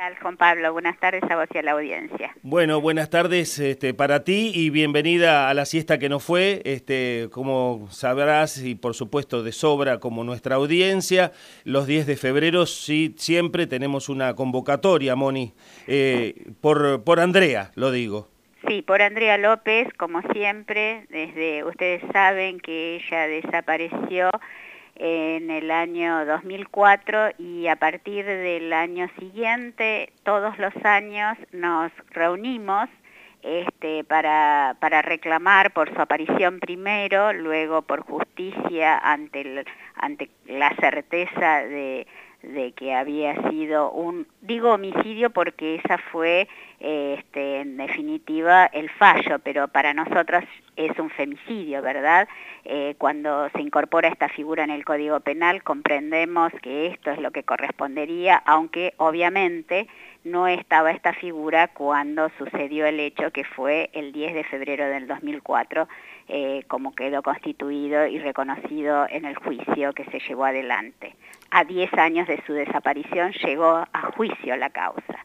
tal, Juan Pablo? Buenas tardes a vos y a la audiencia. Bueno, buenas tardes este, para ti y bienvenida a la siesta que no fue. Este, como sabrás y por supuesto de sobra como nuestra audiencia, los 10 de febrero sí, siempre tenemos una convocatoria, Moni, eh, por, por Andrea, lo digo. Sí, por Andrea López, como siempre, desde ustedes saben que ella desapareció en el año 2004 y a partir del año siguiente, todos los años nos reunimos este, para, para reclamar por su aparición primero, luego por justicia ante, ante la certeza de, de que había sido un, digo homicidio porque esa fue este, en definitiva el fallo, pero para nosotros es un femicidio, ¿verdad? Eh, cuando se incorpora esta figura en el Código Penal comprendemos que esto es lo que correspondería, aunque obviamente no estaba esta figura cuando sucedió el hecho que fue el 10 de febrero del 2004, eh, como quedó constituido y reconocido en el juicio que se llevó adelante. A 10 años de su desaparición llegó a juicio la causa.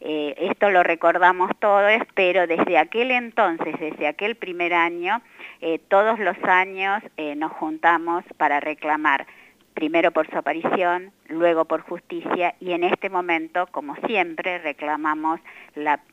Eh, esto lo recordamos todos, pero desde aquel entonces, desde aquel primer año, eh, todos los años nos juntamos para reclamar primero por su aparición, luego por justicia y en este momento, como siempre, reclamamos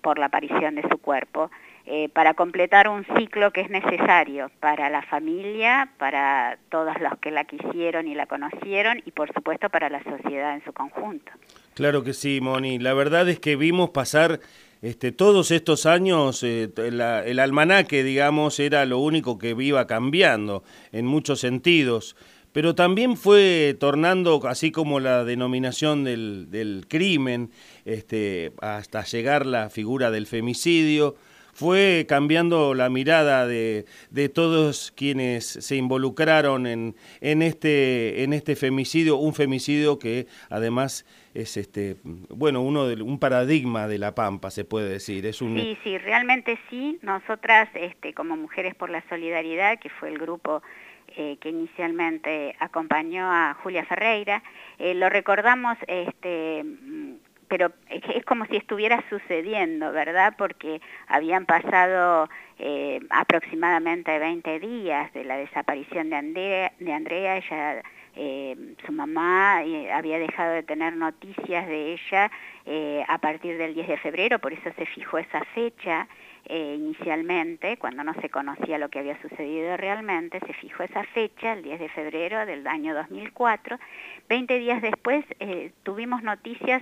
por la aparición de su cuerpo eh, para completar un ciclo que es necesario para la familia, para todos los que la quisieron y la conocieron y por supuesto para la sociedad en su conjunto. Claro que sí, Moni. La verdad es que vimos pasar este, todos estos años, eh, el almanaque, digamos, era lo único que iba cambiando en muchos sentidos pero también fue tornando, así como la denominación del, crimen, este, hasta llegar la figura del femicidio, fue cambiando la mirada de, todos quienes se involucraron en, en, este, en este femicidio, un femicidio que además es este bueno uno de, un paradigma de la pampa se puede decir es un sí sí realmente sí nosotras este como mujeres por la solidaridad que fue el grupo eh, que inicialmente acompañó a Julia Ferreira. Eh, lo recordamos, este, pero es, como si estuviera sucediendo, ¿verdad? Porque habían pasado eh, aproximadamente 20 días de la desaparición de Andrea, de Andrea ella... su mamá había dejado de tener noticias de ella a partir del 10 de febrero, por eso se fijó esa fecha eh, inicialmente, cuando no se conocía lo que había sucedido realmente, se fijó esa fecha, el 10 de febrero del año 2004. Veinte días después eh, tuvimos noticias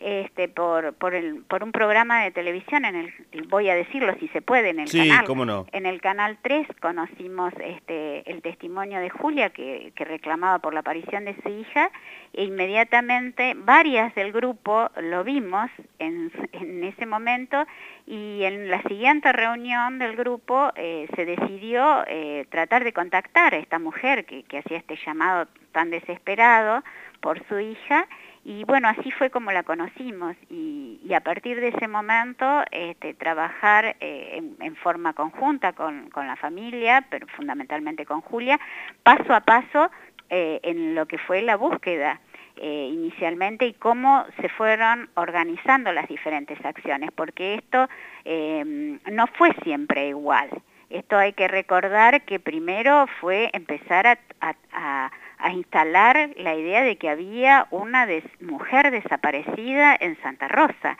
este, por, por, el, por un programa de televisión, en el, voy a decirlo si se puede, en el, canal, en el canal 3 conocimos este, el testimonio de Julia que, que reclamaba por la aparición de su hija e inmediatamente varias del grupo lo vimos en, en ese momento y en la siguiente reunión del grupo eh, se decidió eh, tratar de contactar a esta mujer que, que hacía este llamado tan desesperado por su hija y bueno, así fue como la conocimos y, a partir de ese momento este, trabajar eh, en, forma conjunta con, la familia, pero fundamentalmente con Julia, paso a paso eh, en lo que fue la búsqueda. Eh, inicialmente y cómo se fueron organizando las diferentes acciones, porque esto no fue siempre igual. Esto hay que recordar que primero fue empezar a instalar la idea de que había una mujer desaparecida en Santa Rosa,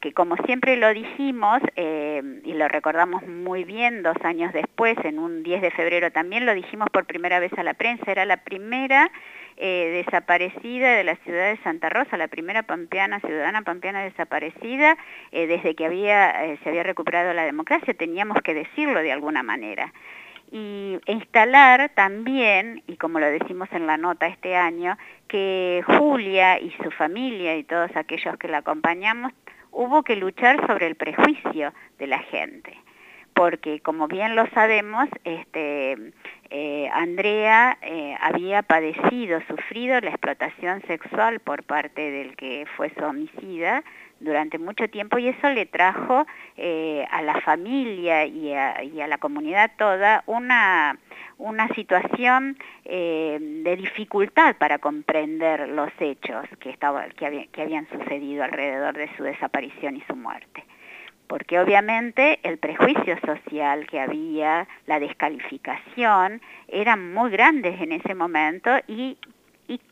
que como siempre lo dijimos, eh, y lo recordamos muy bien dos años después, en un 10 de febrero también, lo dijimos por primera vez a la prensa, era la primera eh, desaparecida de la ciudad de Santa Rosa, la primera pampeana, ciudadana pampeana desaparecida, eh, desde que había, se había recuperado la democracia, teníamos que decirlo de alguna manera y instalar también, y como lo decimos en la nota este año, que Julia y su familia y todos aquellos que la acompañamos, hubo que luchar sobre el prejuicio de la gente. porque como bien lo sabemos, este, eh, Andrea eh, había padecido, sufrido la explotación sexual por parte del que fue su homicida durante mucho tiempo y eso le trajo eh, a la familia y a, la comunidad toda una, una situación de dificultad para comprender los hechos que, estaba, que habían sucedido alrededor de su desaparición y su muerte. Porque obviamente el prejuicio social que había, la descalificación, eran muy grandes en ese momento y,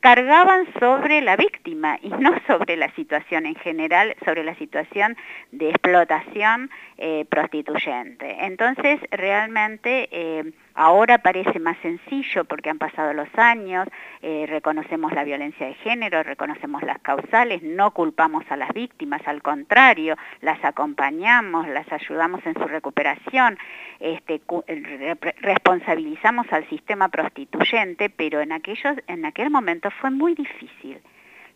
cargaban sobre la víctima y no sobre la situación en general, sobre la situación de explotación eh, prostituyente. Entonces, realmente... Eh, Ahora parece más sencillo porque han pasado los años, eh, reconocemos la violencia de género, reconocemos las causales, no culpamos a las víctimas, al contrario, las acompañamos, las ayudamos en su recuperación, este, responsabilizamos al sistema prostituyente, pero en, aquellos, en aquel momento fue muy difícil.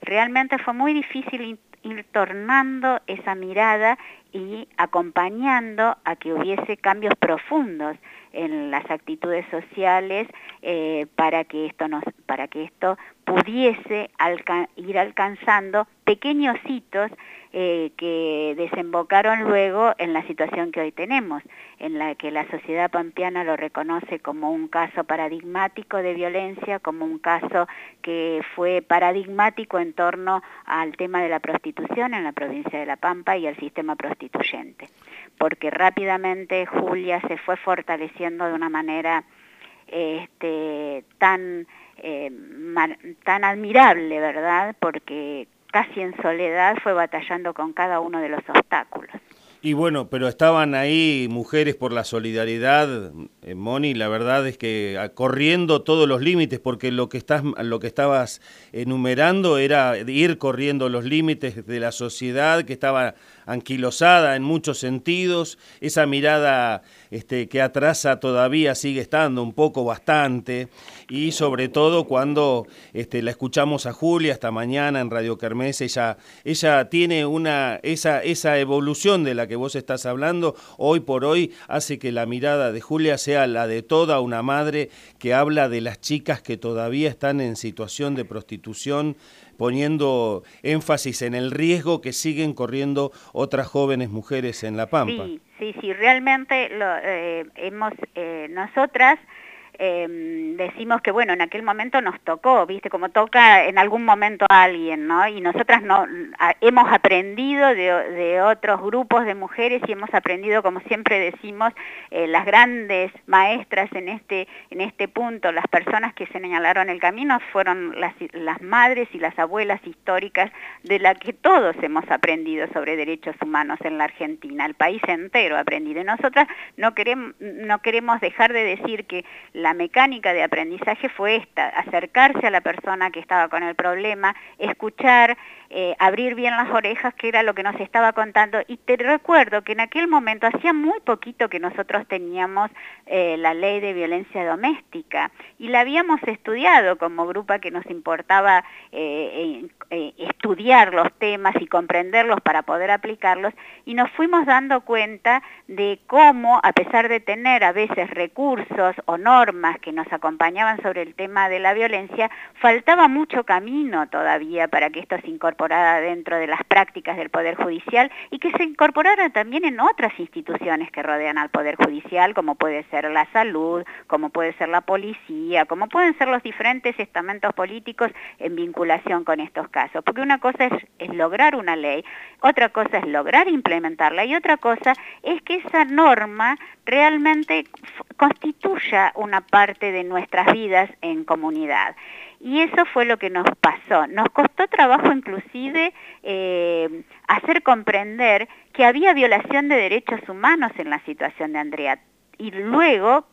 Realmente fue muy difícil ir tornando esa mirada y acompañando a que hubiese cambios profundos en las actitudes sociales eh, para que esto nos, para que esto pudiese ir alcanzando pequeños hitos eh, que desembocaron luego en la situación que hoy tenemos, en la que la sociedad pampeana lo reconoce como un caso paradigmático de violencia, como un caso que fue paradigmático en torno al tema de la prostitución en la provincia de La Pampa y al sistema prostituyente, porque rápidamente Julia se fue fortaleciendo de una manera este, tan, eh, tan admirable, ¿verdad? Porque casi en soledad fue batallando con cada uno de los obstáculos. Y bueno, pero estaban ahí mujeres por la solidaridad, eh, Moni, la verdad es que ah, corriendo todos los límites, porque lo que, estás, lo que estabas enumerando era ir corriendo los límites de la sociedad que estaba anquilosada en muchos sentidos, esa mirada este, que atrasa todavía sigue estando un poco bastante, y sobre todo cuando este, la escuchamos a Julia esta mañana en Radio Kermés, ella, ella tiene una, esa, esa evolución de la que vos estás hablando, hoy por hoy hace que la mirada de Julia sea la de toda una madre que habla de las chicas que todavía están en situación de prostitución, poniendo énfasis en el riesgo que siguen corriendo otras jóvenes mujeres en La Pampa. Sí, sí, sí realmente lo, eh, hemos, eh, nosotras eh, decimos que bueno, en aquel momento nos tocó, viste, como toca en algún momento a alguien, ¿no? Y nosotras no, hemos aprendido de, de, otros grupos de mujeres y hemos aprendido, como siempre decimos, eh, las grandes maestras en este, en este punto, las personas que señalaron el camino fueron las, las madres y las abuelas históricas de la que todos hemos aprendido sobre derechos humanos en la Argentina, el país entero ha aprendido. Y nosotras no queremos, no queremos dejar de decir que mecánica de aprendizaje fue esta, acercarse a la persona que estaba con el problema, escuchar, eh, abrir bien las orejas, que era lo que nos estaba contando. Y te recuerdo que en aquel momento, hacía muy poquito que nosotros teníamos eh, la ley de violencia doméstica y la habíamos estudiado como grupo que nos importaba eh, estudiar los temas y comprenderlos para poder aplicarlos y nos fuimos dando cuenta de cómo, a pesar de tener a veces recursos o normas, que nos acompañaban sobre el tema de la violencia, faltaba mucho camino todavía para que esto se incorporara dentro de las prácticas del Poder Judicial y que se incorporara también en otras instituciones que rodean al Poder Judicial, como puede ser la salud, como puede ser la policía, como pueden ser los diferentes estamentos políticos en vinculación con estos casos. Porque una cosa es lograr una ley, otra cosa es lograr implementarla y otra cosa es que esa norma realmente constituya una parte de nuestras vidas en comunidad. Y eso fue lo que nos pasó. Nos costó trabajo inclusive eh, hacer comprender que había violación de derechos humanos en la situación de Andrea. Y luego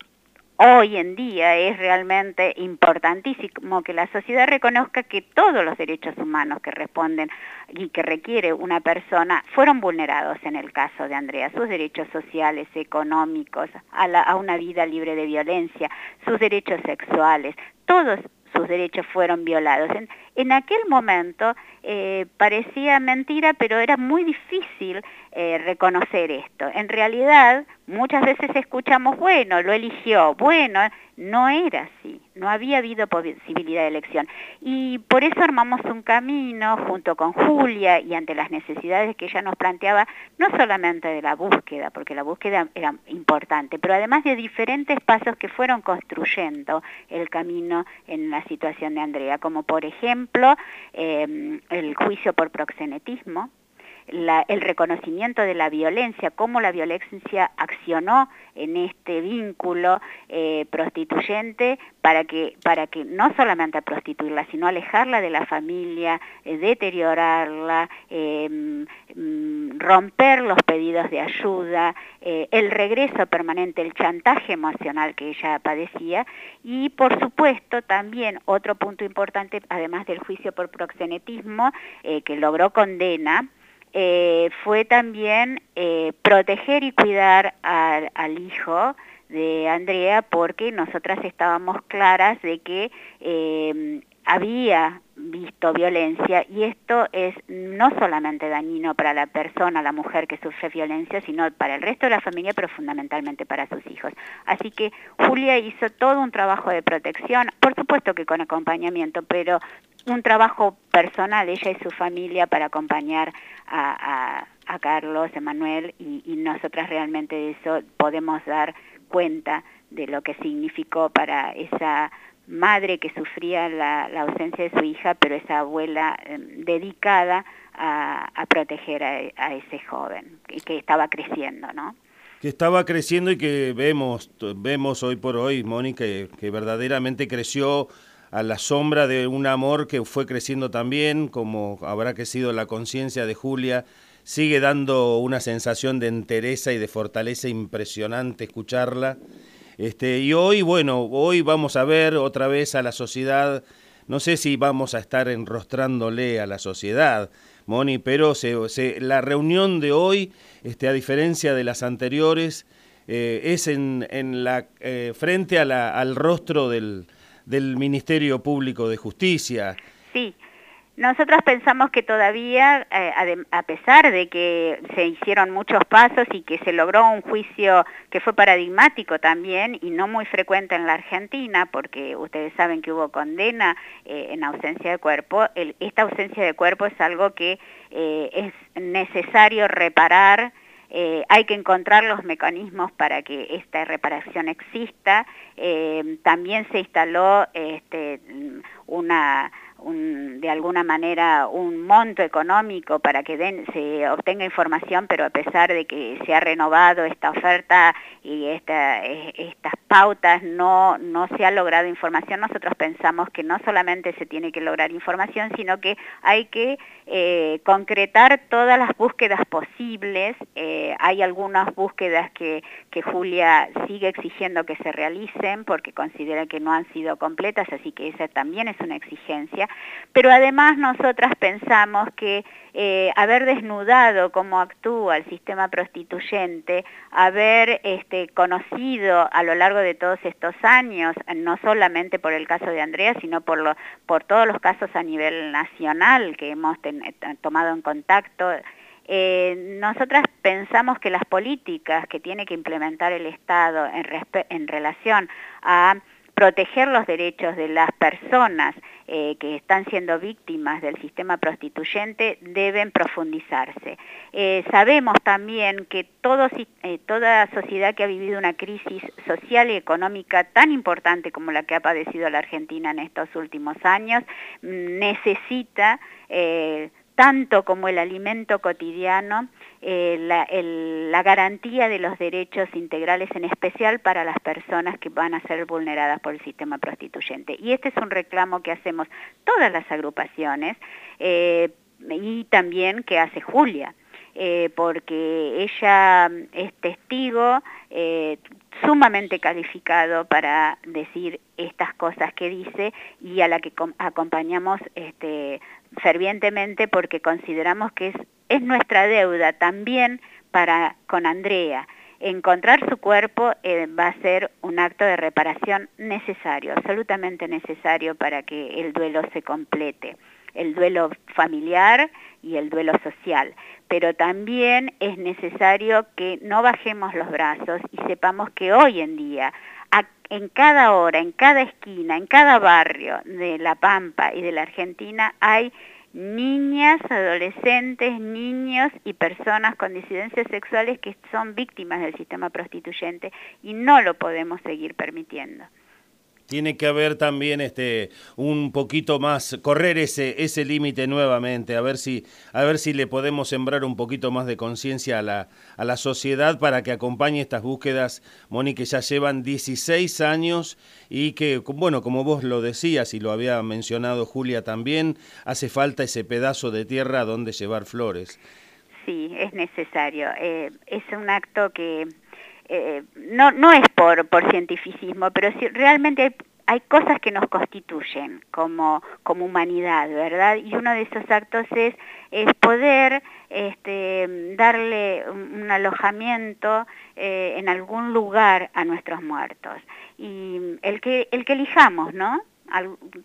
hoy en día es realmente importantísimo que la sociedad reconozca que todos los derechos humanos que responden y que requiere una persona fueron vulnerados en el caso de Andrea, sus derechos sociales, económicos, a, una vida libre de violencia, sus derechos sexuales, todos sus derechos fueron violados. En aquel momento eh, parecía mentira, pero era muy difícil eh, reconocer esto. En realidad, muchas veces escuchamos, bueno, lo eligió, bueno, no era así, no había habido posibilidad de elección. Y por eso armamos un camino junto con Julia y ante las necesidades que ella nos planteaba, no solamente de la búsqueda, porque la búsqueda era importante, pero además de diferentes pasos que fueron construyendo el camino en la situación de Andrea, como por ejemplo em, el juicio por proxenetismo, el reconocimiento de la violencia, cómo la violencia accionó en este vínculo eh, prostituyente para que, para que no solamente prostituirla, sino alejarla de la familia, eh, deteriorarla, em, mm, romper los pedidos de ayuda, eh, el regreso permanente, el chantaje emocional que ella padecía. Y por supuesto también otro punto importante, además del juicio por proxenetismo, que logró condena, eh, fue también eh, proteger y cuidar al, hijo de Andrea porque nosotras estábamos claras de que eh, había visto violencia y esto es no solamente dañino para la persona, la mujer que sufre violencia, sino para el resto de la familia, pero fundamentalmente para sus hijos. Así que Julia hizo todo un trabajo de protección, por supuesto que con acompañamiento, pero un trabajo personal, ella y su familia, para acompañar a, Carlos, Emanuel, y, y nosotras realmente de eso podemos dar cuenta de lo que significó para esa madre que sufría la, ausencia de su hija, pero esa abuela em, dedicada a, proteger a, ese joven y que estaba creciendo, ¿no? Que estaba creciendo y que vemos, vemos hoy por hoy, Mónica, que, verdaderamente creció a la sombra de un amor que fue creciendo también, como habrá crecido la conciencia de Julia, sigue dando una sensación de entereza y de fortaleza impresionante escucharla. Este, y hoy, bueno, hoy vamos a ver otra vez a la sociedad, no sé si vamos a estar enrostrándole a la sociedad, Moni, pero la reunión de hoy, este, a diferencia de las anteriores, eh, es en, en la, eh, frente al rostro del, del Ministerio Público de Justicia. Sí, nosotros pensamos que todavía, eh, a pesar de que se hicieron muchos pasos y que se logró un juicio que fue paradigmático también y no muy frecuente en la Argentina, porque ustedes saben que hubo condena eh, en ausencia de cuerpo, esta ausencia de cuerpo es algo que eh, es necesario reparar hay que encontrar los mecanismos para que esta reparación exista. también se instaló este, una de alguna manera un monto económico para que se obtenga información, pero a pesar de que se ha renovado esta oferta y esta, estas pautas no, no se ha logrado información, nosotros pensamos que no solamente se tiene que lograr información, sino que hay que eh, concretar todas las búsquedas posibles. Eh, hay algunas búsquedas que, que Julia sigue exigiendo que se realicen porque considera que no han sido completas, así que esa también es una exigencia. Pero además nosotras pensamos que eh, haber desnudado cómo actúa el sistema prostituyente, haber este, conocido a lo largo de todos estos años, no solamente por el caso de Andrea, sino por, todos los casos a nivel nacional que hemos tomado en contacto, eh, nosotras pensamos que las políticas que tiene que implementar el Estado en relación a proteger los derechos de las personas eh, que están siendo víctimas del sistema prostituyente deben profundizarse. Eh, sabemos también que eh, toda sociedad que ha vivido una crisis social y económica tan importante como la que ha padecido la Argentina en estos últimos años mm, necesita tanto como el alimento cotidiano, eh, la, garantía de los derechos integrales, en especial para las personas que van a ser vulneradas por el sistema prostituyente. Y este es un reclamo que hacemos todas las agrupaciones eh, y también que hace Julia. Eh, porque ella es testigo sumamente calificado para decir estas cosas que dice y a la que acompañamos este, fervientemente porque consideramos que es, es nuestra deuda también para con Andrea. encontrar su cuerpo eh, va a ser un acto de reparación necesario, absolutamente necesario para que el duelo se complete, el duelo familiar y el duelo social. Pero también es necesario que no bajemos los brazos y sepamos que hoy en día, en cada hora, en cada esquina, en cada barrio de La Pampa y de la Argentina hay niñas, adolescentes, niños y personas con disidencias sexuales que son víctimas del sistema prostituyente y no lo podemos seguir permitiendo tiene que haber también este un poquito más correr ese ese límite nuevamente a ver si a ver si le podemos sembrar un poquito más de conciencia a la a la sociedad para que acompañe estas búsquedas Moni que ya llevan 16 años y que bueno como vos lo decías y lo había mencionado Julia también hace falta ese pedazo de tierra donde llevar flores. Sí es necesario. Eh, es un acto que eh, no, no es por, por cientificismo, pero si realmente hay, hay, cosas que nos constituyen como, como humanidad, ¿verdad? Y uno de esos actos es, es poder este, darle un, alojamiento eh, en algún lugar a nuestros muertos. Y el que, el que elijamos, ¿no?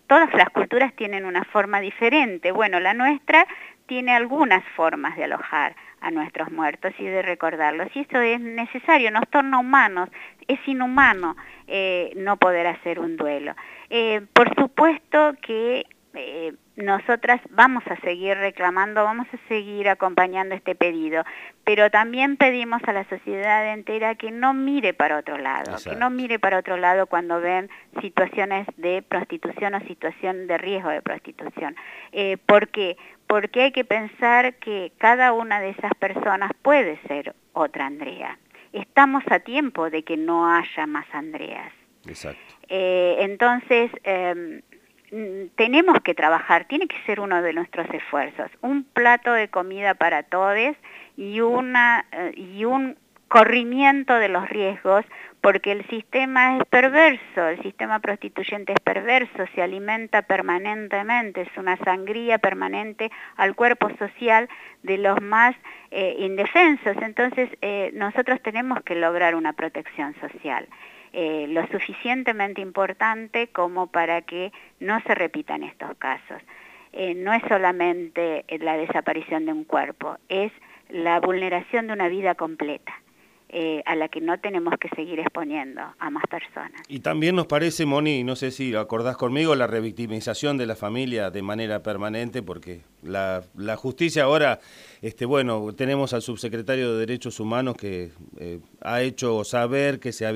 todas las culturas tienen una forma diferente. Bueno, la nuestra tiene algunas formas de alojar a nuestros muertos y de recordarlos. Y eso es necesario, nos torna humanos. Es inhumano eh, no poder hacer un duelo. Eh, por supuesto que eh, nosotras vamos a seguir reclamando, vamos a seguir acompañando este pedido, pero también pedimos a la sociedad entera que no mire para otro lado, que no mire para otro lado cuando ven situaciones de prostitución o situación de riesgo de prostitución. Eh, ¿Por qué? Porque hay que pensar que cada una de esas personas puede ser otra Andrea. Estamos a tiempo de que no haya más Andreas. Exacto. Eh, entonces, em, tenemos que trabajar, tiene que ser uno de nuestros esfuerzos, un plato de comida para todos y, una, eh, y un corrimiento de los riesgos, porque el sistema es perverso, el sistema prostituyente es perverso, se alimenta permanentemente, es una sangría permanente al cuerpo social de los más eh, indefensos. Entonces, eh, nosotros tenemos que lograr una protección social. Eh, lo suficientemente importante como para que no se repitan estos casos. Eh, no es solamente la desaparición de un cuerpo, es la vulneración de una vida completa. Eh, a la que no tenemos que seguir exponiendo a más personas. Y también nos parece, Moni, no sé si acordás conmigo, la revictimización de la familia de manera permanente, porque la, justicia ahora, este, bueno, tenemos al subsecretario de Derechos Humanos que eh, ha hecho saber que se ha,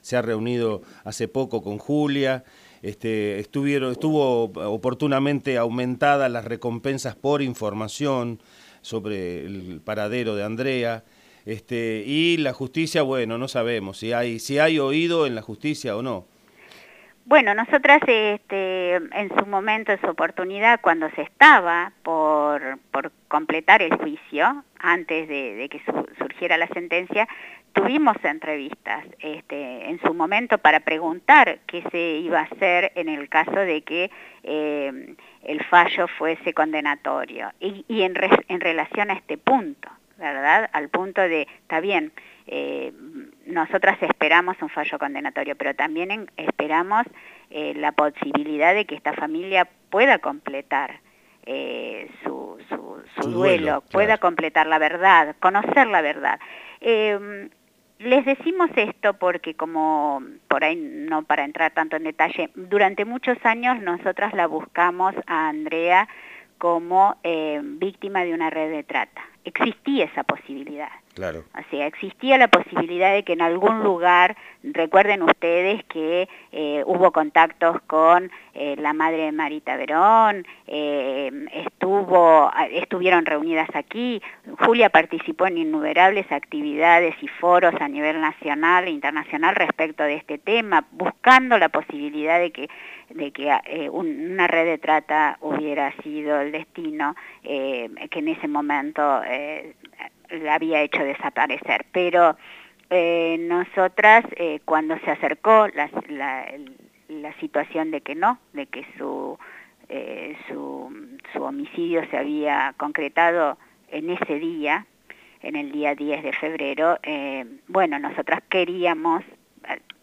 se ha reunido hace poco con Julia, este, estuvieron, estuvo oportunamente aumentadas las recompensas por información sobre el paradero de Andrea. Este, y la justicia, bueno, no sabemos si hay, si hay oído en la justicia o no. Bueno, nosotras este, en su momento, en su oportunidad, cuando se estaba por, por completar el juicio, antes de, que surgiera la sentencia, tuvimos entrevistas este, en su momento para preguntar qué se iba a hacer en el caso de que eh, el fallo fuese condenatorio y, y en, en relación a este punto. ¿Verdad? Al punto de, está bien, eh, nosotras esperamos un fallo condenatorio, pero también esperamos eh, la posibilidad de que esta familia pueda completar eh, su, su, duelo, pueda completar la verdad, conocer la verdad. les decimos esto porque como, por ahí no para entrar tanto en detalle, durante muchos años nosotras la buscamos a Andrea como víctima de una red de trata existía esa posibilidad. Claro. O sea, existía la posibilidad de que en algún lugar, recuerden ustedes que eh, hubo contactos con eh, la madre de Marita Verón, eh, estuvo, estuvieron reunidas aquí, Julia participó en innumerables actividades y foros a nivel nacional e internacional respecto de este tema, buscando la posibilidad de que, de que una red de trata hubiera sido el destino que en ese momento la había hecho desaparecer. Pero eh, nosotras, eh, cuando se acercó la, la, situación de que no, de que su, eh, su, su homicidio se había concretado en ese día, en el día 10 de febrero, eh, bueno, nosotras queríamos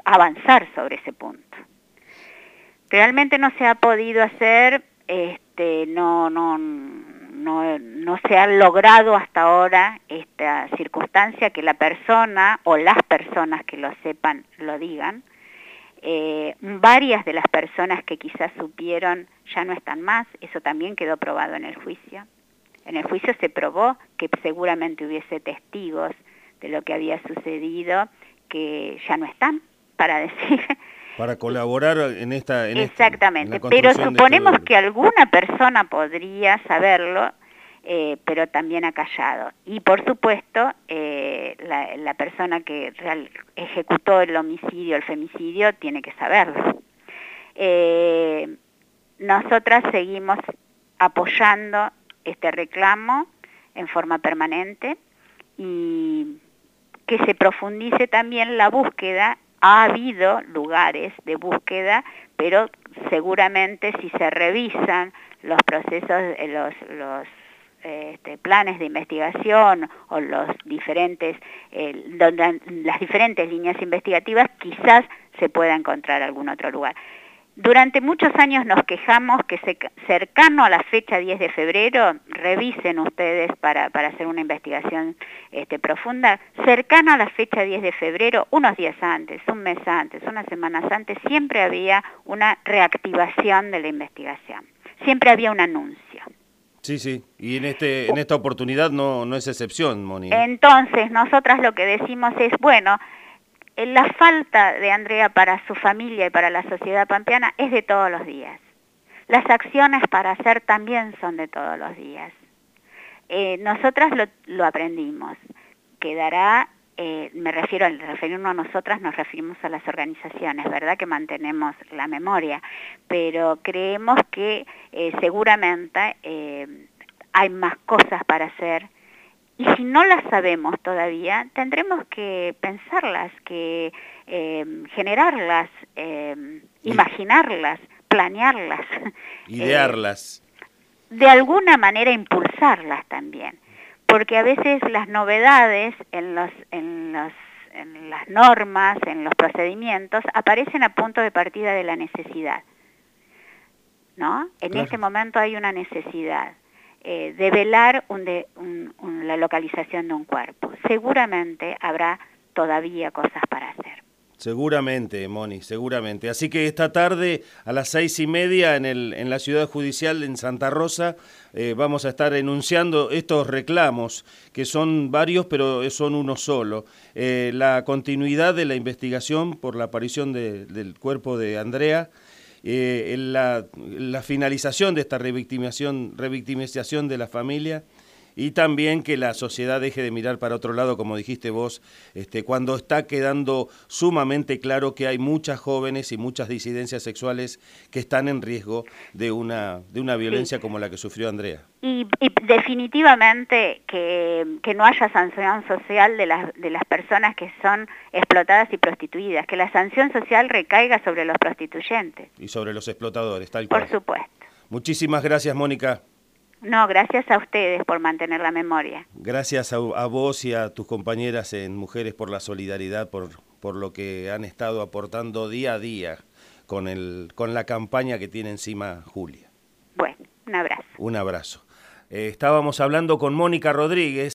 avanzar sobre ese punto. Realmente no se ha podido hacer, este, no, no, no, se ha logrado hasta ahora esta circunstancia que la persona o las personas que lo sepan lo digan. Eh, varias de las personas que quizás supieron ya no están más, eso también quedó probado en el juicio. En el juicio se probó que seguramente hubiese testigos de lo que había sucedido que ya no están para decir para colaborar en esta... En este, Exactamente, pero este suponemos que alguna persona podría saberlo, eh, pero también ha callado. Y por supuesto, eh, la, persona que ejecutó el homicidio, el femicidio, tiene que saberlo. Eh, nosotras seguimos apoyando este reclamo en forma permanente y que se profundice también la búsqueda ha habido lugares de búsqueda, pero seguramente si se revisan los procesos, eh, los, este, planes de investigación o los diferentes, eh, las diferentes líneas investigativas, quizás se pueda encontrar algún otro lugar. Durante muchos años nos quejamos que cercano a la fecha 10 de febrero, revisen ustedes para, hacer una investigación este, profunda, cercano a la fecha 10 de febrero, unos días antes, un mes antes, unas semanas antes, siempre había una reactivación de la investigación, siempre había un anuncio. Sí, sí, y en, este, en esta oportunidad no, no es excepción, Moni. Entonces, nosotras lo que decimos es, bueno, eh, la falta de Andrea para su familia y para la sociedad pampeana es de todos los días. Las acciones para hacer también son de todos los días. Eh, nosotras lo, aprendimos. Quedará, eh, me refiero al referirnos a nosotras, nos referimos a las organizaciones, ¿verdad? Que mantenemos la memoria, pero creemos que seguramente hay más cosas para hacer y si no las sabemos todavía, tendremos que pensarlas, que eh, generarlas, eh, imaginarlas, planearlas. Idearlas. Eh, de alguna manera impulsarlas también. Porque a veces las novedades en, los, en, los, en las normas, en los procedimientos, aparecen a punto de partida de la necesidad. ¿No? En este momento hay una necesidad eh, develar la localización de un cuerpo. Seguramente habrá todavía cosas para hacer. Seguramente, Moni, seguramente. Así que esta tarde a las seis y media en, el, en la ciudad judicial en Santa Rosa eh, vamos a estar enunciando estos reclamos, que son varios, pero son uno solo. Eh, la continuidad de la investigación por la aparición del cuerpo de Andrea, eh, la, la, finalización de esta revictimización, revictimización de la familia y también que la sociedad deje de mirar para otro lado, como dijiste vos, este, cuando está quedando sumamente claro que hay muchas jóvenes y muchas disidencias sexuales que están en riesgo de una, de una violencia como la que sufrió Andrea. Y, definitivamente que, que, no haya sanción social de las, de las personas que son explotadas y prostituidas, que la sanción social recaiga sobre los prostituyentes. Y sobre los explotadores, tal cual. Por supuesto. Muchísimas gracias, Mónica. No, gracias a ustedes por mantener la memoria. Gracias a, vos y a tus compañeras en Mujeres por la Solidaridad, por, por lo que han estado aportando día a día con, el, con la campaña que tiene encima Julia. Bueno, un abrazo. Un abrazo. Eh, estábamos hablando con Mónica Rodríguez.